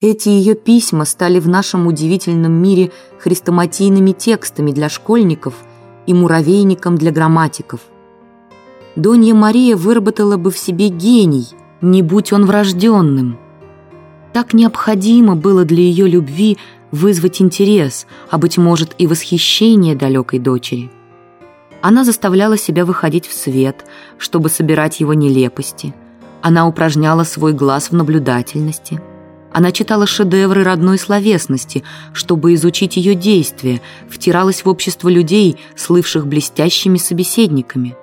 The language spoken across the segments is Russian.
Эти ее письма стали в нашем удивительном мире хрестоматийными текстами для школьников и муравейником для грамматиков. Донья Мария выработала бы в себе гений, не будь он врожденным. Так необходимо было для ее любви вызвать интерес, а, быть может, и восхищение далекой дочери. Она заставляла себя выходить в свет, чтобы собирать его нелепости. Она упражняла свой глаз в наблюдательности – она читала шедевры родной словесности, чтобы изучить ее действия, втиралась в общество людей, слывших блестящими собеседниками.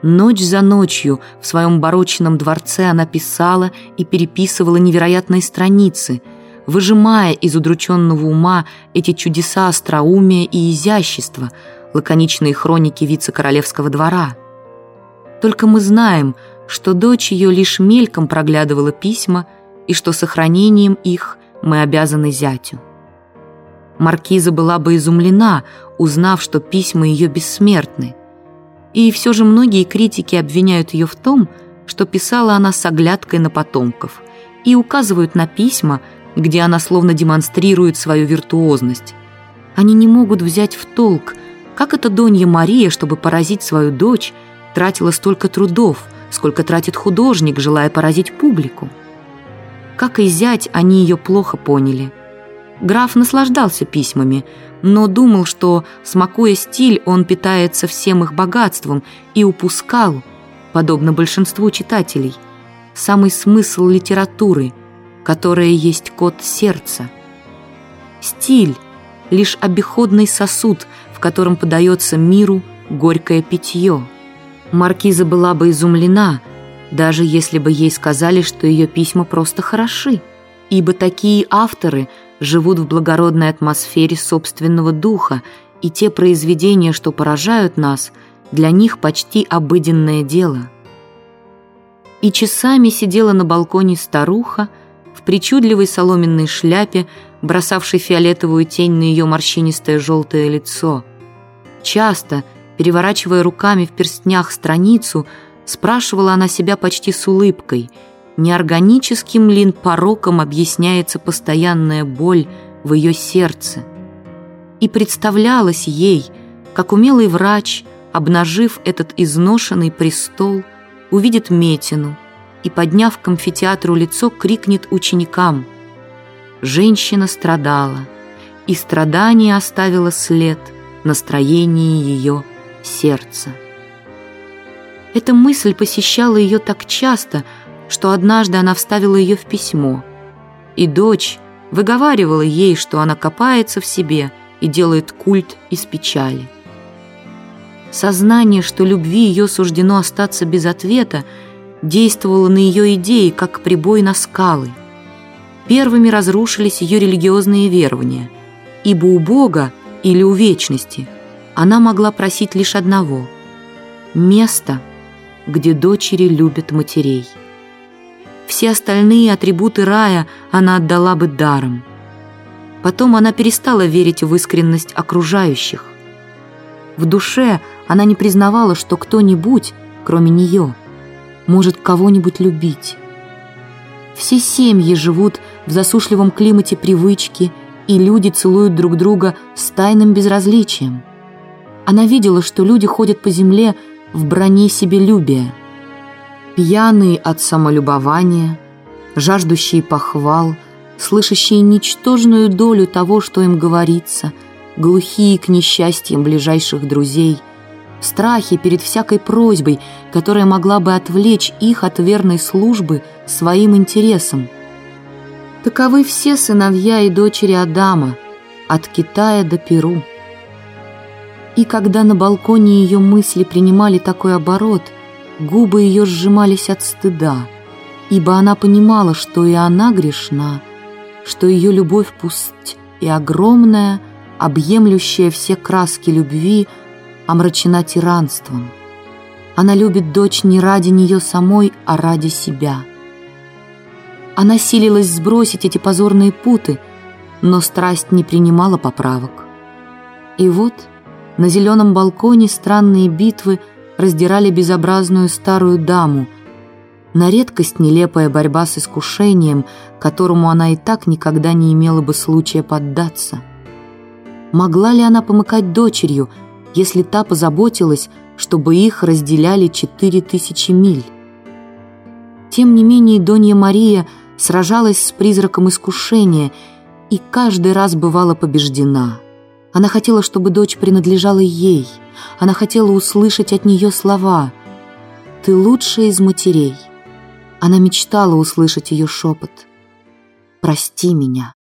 Ночь за ночью в своем барочном дворце она писала и переписывала невероятные страницы, выжимая из удрученного ума эти чудеса остроумия и изящества, лаконичные хроники вице-королевского двора. Только мы знаем, что дочь ее лишь мельком проглядывала письма – и что сохранением их мы обязаны зятю. Маркиза была бы изумлена, узнав, что письма ее бессмертны. И все же многие критики обвиняют ее в том, что писала она с оглядкой на потомков и указывают на письма, где она словно демонстрирует свою виртуозность. Они не могут взять в толк, как эта Донья Мария, чтобы поразить свою дочь, тратила столько трудов, сколько тратит художник, желая поразить публику. Как и зять, они ее плохо поняли. Граф наслаждался письмами, но думал, что, смакуя стиль, он питается всем их богатством и упускал, подобно большинству читателей, самый смысл литературы, которая есть код сердца. Стиль — лишь обиходный сосуд, в котором подается миру горькое питье. Маркиза была бы изумлена — даже если бы ей сказали, что ее письма просто хороши, ибо такие авторы живут в благородной атмосфере собственного духа, и те произведения, что поражают нас, для них почти обыденное дело. И часами сидела на балконе старуха в причудливой соломенной шляпе, бросавшей фиолетовую тень на ее морщинистое желтое лицо. Часто, переворачивая руками в перстнях страницу, Спрашивала она себя почти с улыбкой, неорганическим ли пороком объясняется постоянная боль в ее сердце. И представлялось ей, как умелый врач, обнажив этот изношенный престол, увидит Метину и, подняв к амфитеатру лицо, крикнет ученикам «Женщина страдала, и страдание оставило след на строении ее сердца». Эта мысль посещала ее так часто, что однажды она вставила ее в письмо. И дочь выговаривала ей, что она копается в себе и делает культ из печали. Сознание, что любви ее суждено остаться без ответа, действовало на ее идеи, как прибой на скалы. Первыми разрушились ее религиозные верования, ибо у Бога или у вечности она могла просить лишь одного – место – где дочери любят матерей. Все остальные атрибуты рая она отдала бы даром. Потом она перестала верить в искренность окружающих. В душе она не признавала, что кто-нибудь, кроме нее, может кого-нибудь любить. Все семьи живут в засушливом климате привычки, и люди целуют друг друга с тайным безразличием. Она видела, что люди ходят по земле, в броне себелюбия, пьяные от самолюбования, жаждущие похвал, слышащие ничтожную долю того, что им говорится, глухие к несчастьям ближайших друзей, страхи перед всякой просьбой, которая могла бы отвлечь их от верной службы своим интересам. Таковы все сыновья и дочери Адама, от Китая до Перу. И когда на балконе ее мысли принимали такой оборот, губы ее сжимались от стыда, ибо она понимала, что и она грешна, что ее любовь пусть и огромная, объемлющая все краски любви, омрачена тиранством. Она любит дочь не ради нее самой, а ради себя. Она силилась сбросить эти позорные путы, но страсть не принимала поправок. И вот – на зеленом балконе странные битвы раздирали безобразную старую даму, на редкость нелепая борьба с искушением, которому она и так никогда не имела бы случая поддаться. Могла ли она помыкать дочерью, если та позаботилась, чтобы их разделяли четыре тысячи миль? Тем не менее, Донья Мария сражалась с призраком искушения и каждый раз бывала побеждена. Она хотела, чтобы дочь принадлежала ей. Она хотела услышать от нее слова «Ты лучшая из матерей». Она мечтала услышать ее шепот. «Прости меня».